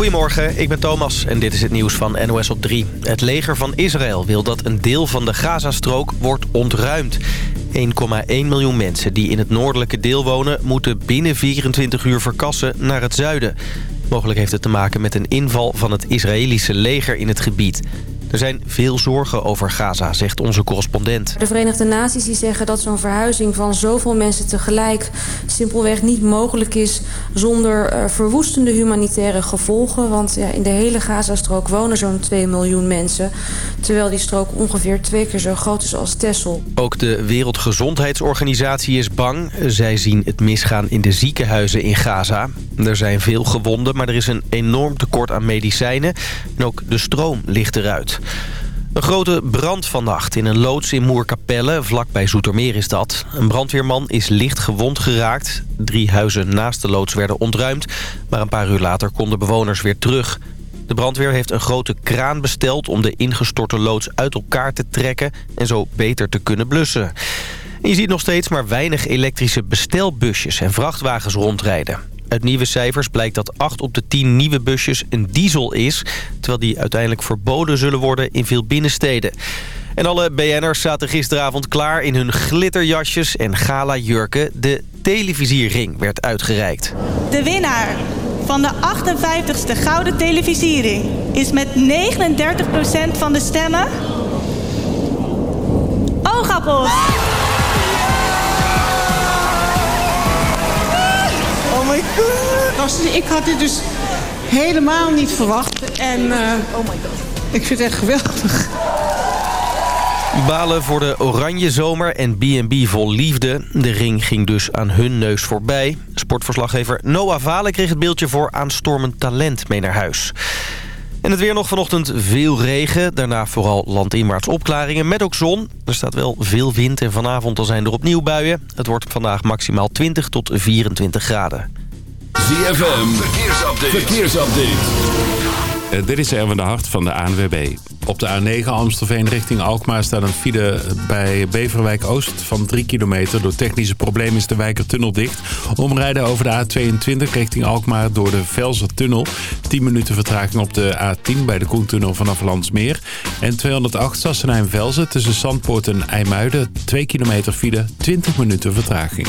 Goedemorgen, ik ben Thomas en dit is het nieuws van NOS op 3. Het leger van Israël wil dat een deel van de Gazastrook wordt ontruimd. 1,1 miljoen mensen die in het noordelijke deel wonen... moeten binnen 24 uur verkassen naar het zuiden. Mogelijk heeft het te maken met een inval van het Israëlische leger in het gebied. Er zijn veel zorgen over Gaza, zegt onze correspondent. De Verenigde Naties die zeggen dat zo'n verhuizing van zoveel mensen tegelijk... simpelweg niet mogelijk is zonder uh, verwoestende humanitaire gevolgen. Want ja, in de hele Gazastrook wonen zo'n 2 miljoen mensen. Terwijl die strook ongeveer twee keer zo groot is als Texel. Ook de Wereldgezondheidsorganisatie is bang. Zij zien het misgaan in de ziekenhuizen in Gaza. Er zijn veel gewonden, maar er is een enorm tekort aan medicijnen. En ook de stroom ligt eruit. Een grote brand vannacht in een loods in Moerkapelle, vlakbij Zoetermeer is dat. Een brandweerman is licht gewond geraakt. Drie huizen naast de loods werden ontruimd, maar een paar uur later konden bewoners weer terug. De brandweer heeft een grote kraan besteld om de ingestorte loods uit elkaar te trekken en zo beter te kunnen blussen. En je ziet nog steeds maar weinig elektrische bestelbusjes en vrachtwagens rondrijden. Uit nieuwe cijfers blijkt dat 8 op de 10 nieuwe busjes een diesel is... terwijl die uiteindelijk verboden zullen worden in veel binnensteden. En alle BN'ers zaten gisteravond klaar in hun glitterjasjes en gala-jurken. De televisierring werd uitgereikt. De winnaar van de 58ste Gouden Televisiering is met 39% van de stemmen... Oogappels! My god. Ik had dit dus helemaal niet verwacht. En uh, oh my god. ik vind het echt geweldig. Balen voor de oranje zomer en B&B vol liefde. De ring ging dus aan hun neus voorbij. Sportverslaggever Noah Valen kreeg het beeldje voor aanstormend talent mee naar huis. En het weer nog vanochtend veel regen. Daarna vooral landinwaarts opklaringen met ook zon. Er staat wel veel wind en vanavond dan zijn er opnieuw buien. Het wordt vandaag maximaal 20 tot 24 graden. ZFM, verkeersupdate. verkeersupdate. Uh, dit is Erwin de Hart van de ANWB. Op de A9 Amstelveen richting Alkmaar staat een file bij Beverwijk Oost van 3 kilometer. Door technische problemen is de Wijkertunnel dicht. Omrijden over de A22 richting Alkmaar door de Velsertunnel. 10 minuten vertraging op de A10 bij de Koentunnel vanaf Landsmeer. En 208 Sassenheim-Velzen tussen Zandpoort en IJmuiden. 2 kilometer file, 20 minuten vertraging.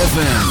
ZFM.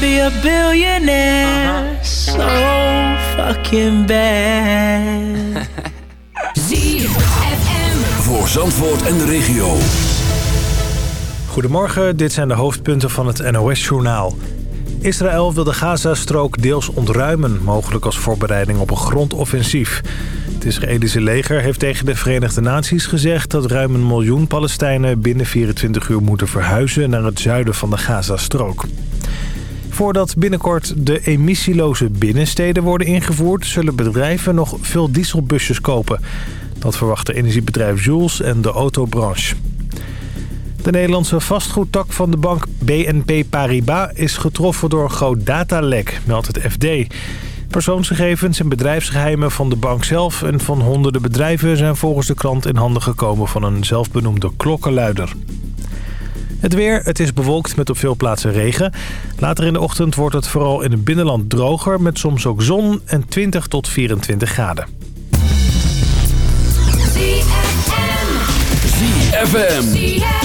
be a billionaire so fucking bad. Voor Zandvoort en de regio. Goedemorgen, dit zijn de hoofdpunten van het NOS-journaal. Israël wil de Gazastrook deels ontruimen, mogelijk als voorbereiding op een grondoffensief. Het Israëlische leger heeft tegen de Verenigde Naties gezegd... dat ruim een miljoen Palestijnen binnen 24 uur moeten verhuizen... naar het zuiden van de Gazastrook. Voordat binnenkort de emissieloze binnensteden worden ingevoerd... zullen bedrijven nog veel dieselbusjes kopen. Dat verwachten energiebedrijf Jules en de autobranche. De Nederlandse vastgoedtak van de bank BNP Paribas is getroffen door een groot datalek, meldt het FD. Persoonsgegevens en bedrijfsgeheimen van de bank zelf en van honderden bedrijven zijn volgens de krant in handen gekomen van een zelfbenoemde klokkenluider. Het weer, het is bewolkt met op veel plaatsen regen. Later in de ochtend wordt het vooral in het binnenland droger met soms ook zon en 20 tot 24 graden. ZFM.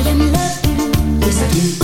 I am loved. Yes, I do.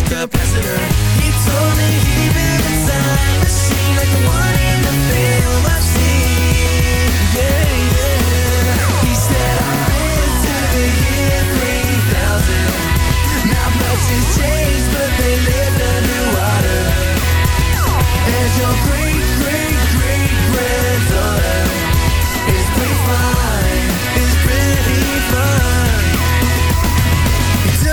A capacitor. He told me he built a time machine like the one in the film I've seen. Yeah. He said to the year 3000. Not much has changed, but they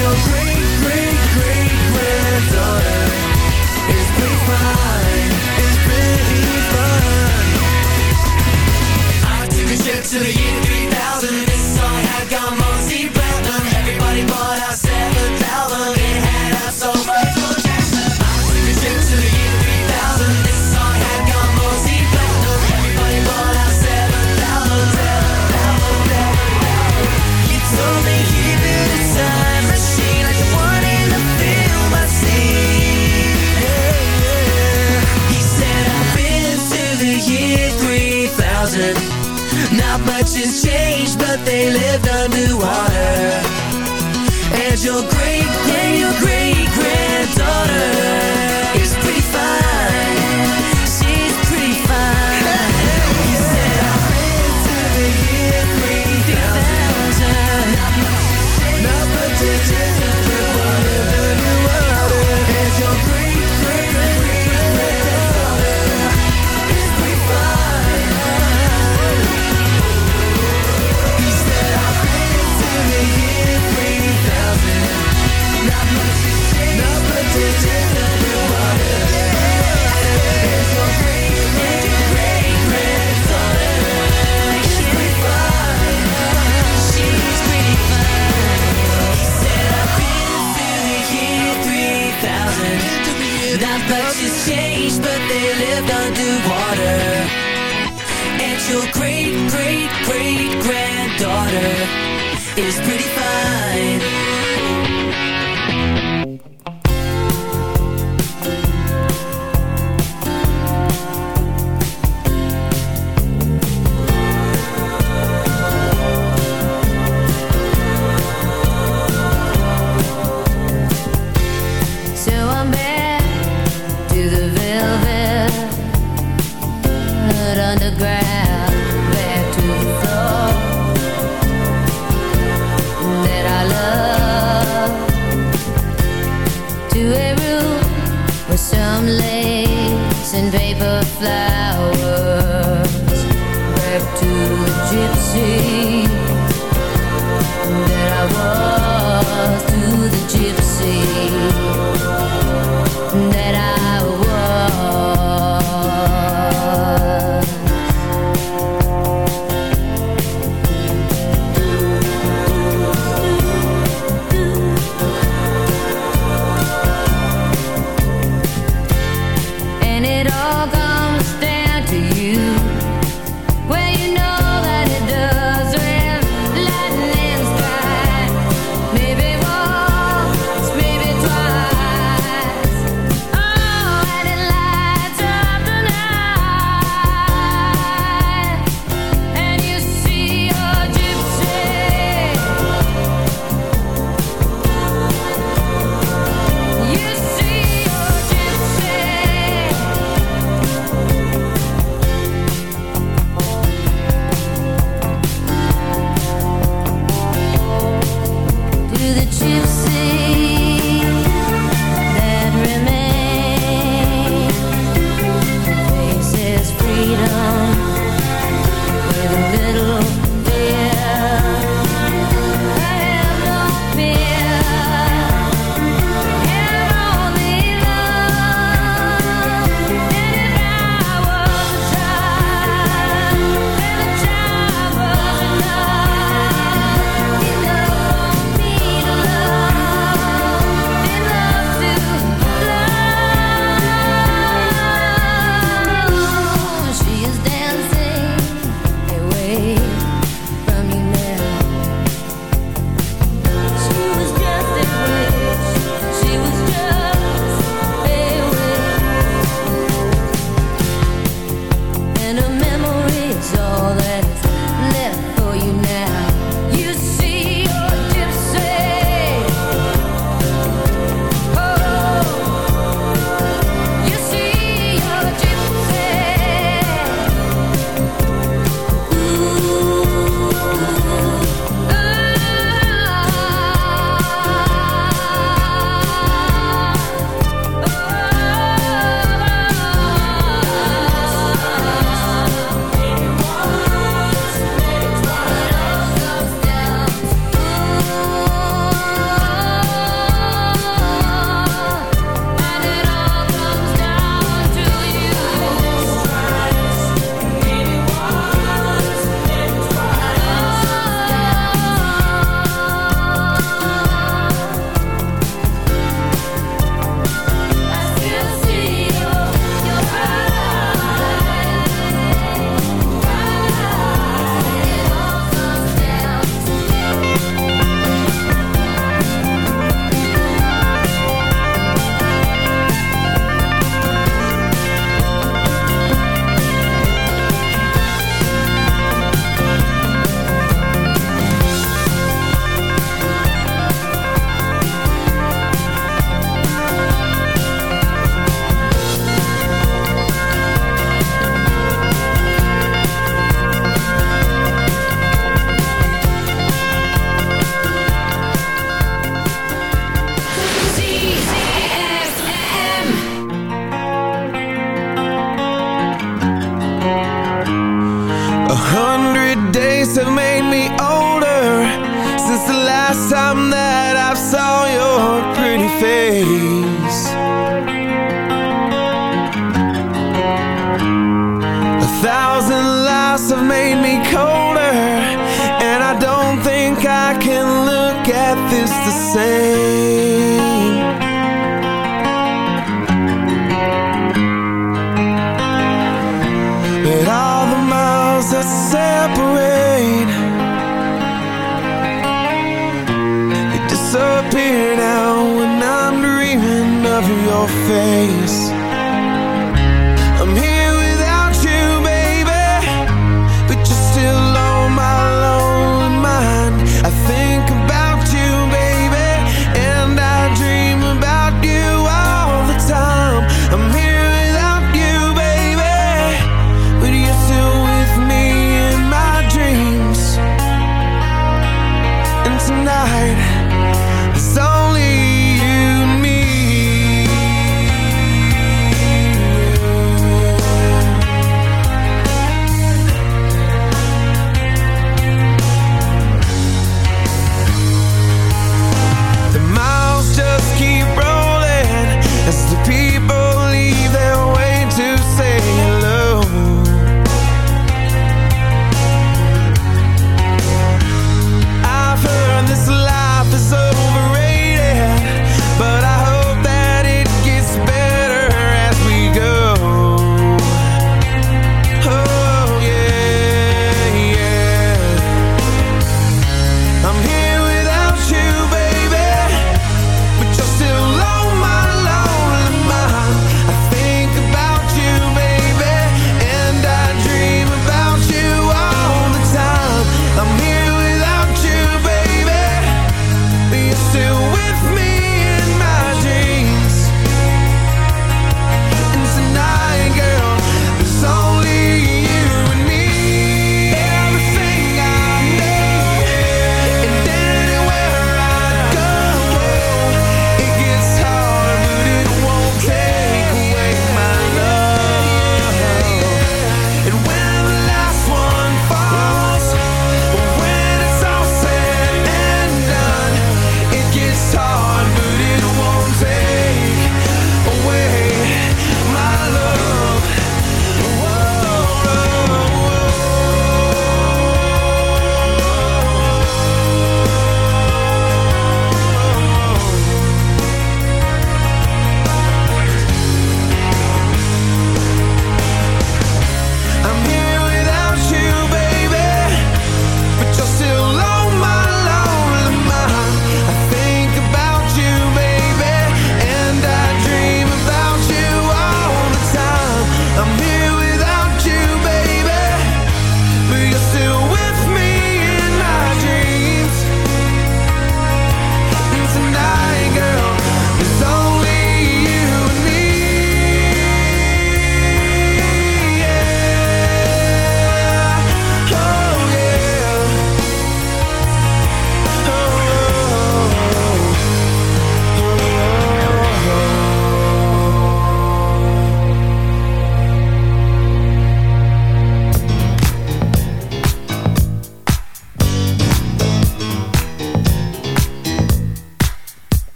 your great, great, great granddaughter. I took a trip to the year 3000. This song had gone multi-platinum. Everybody bought seventh album. It had us so changed, but they lived underwater. And your great, great, your great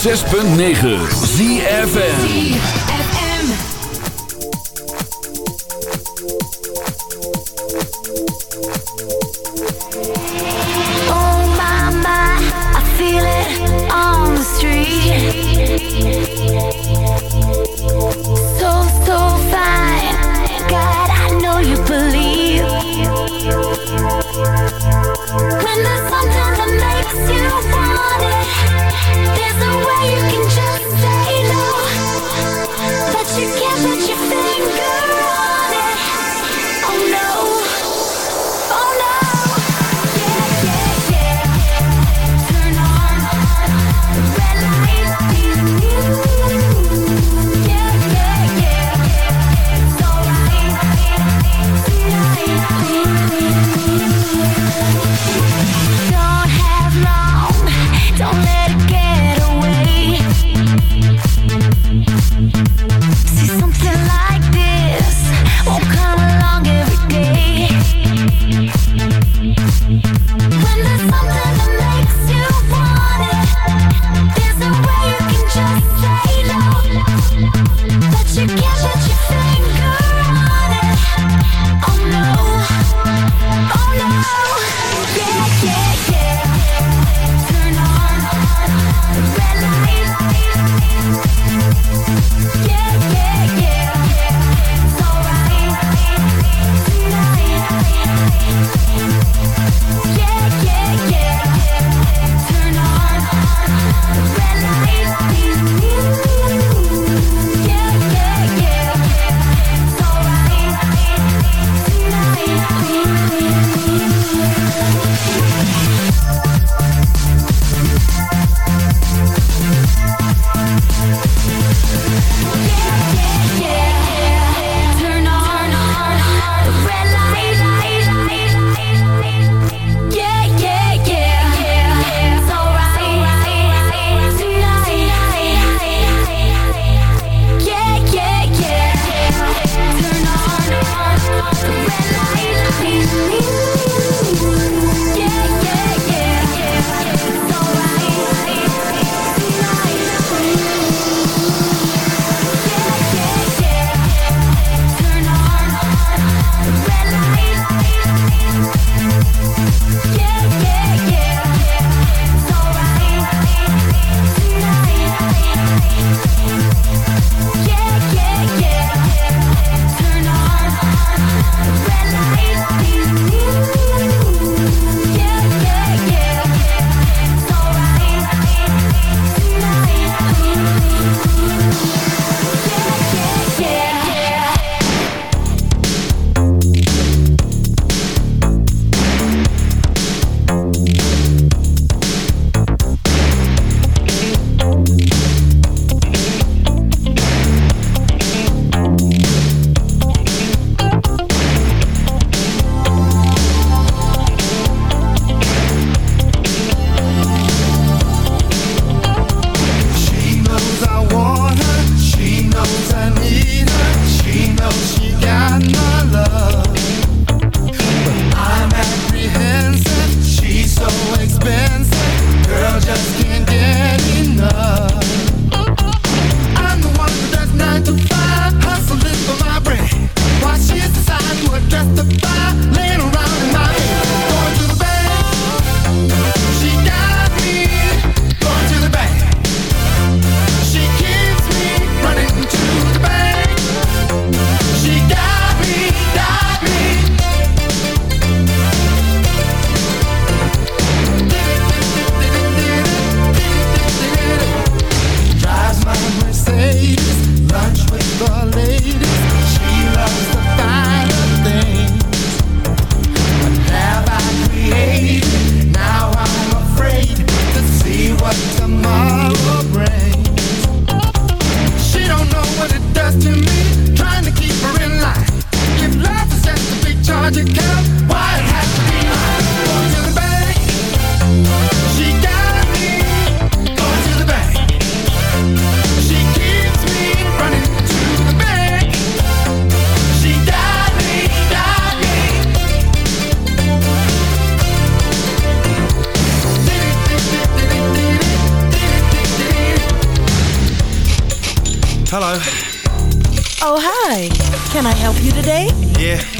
6.9 ZFN